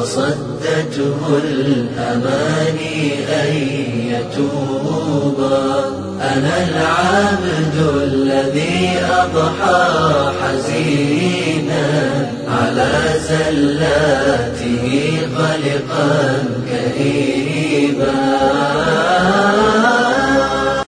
وصدته الأماني أن يتوب. أنا العبد الذي أضحى حزينا على زلاته قلقا كئيبا.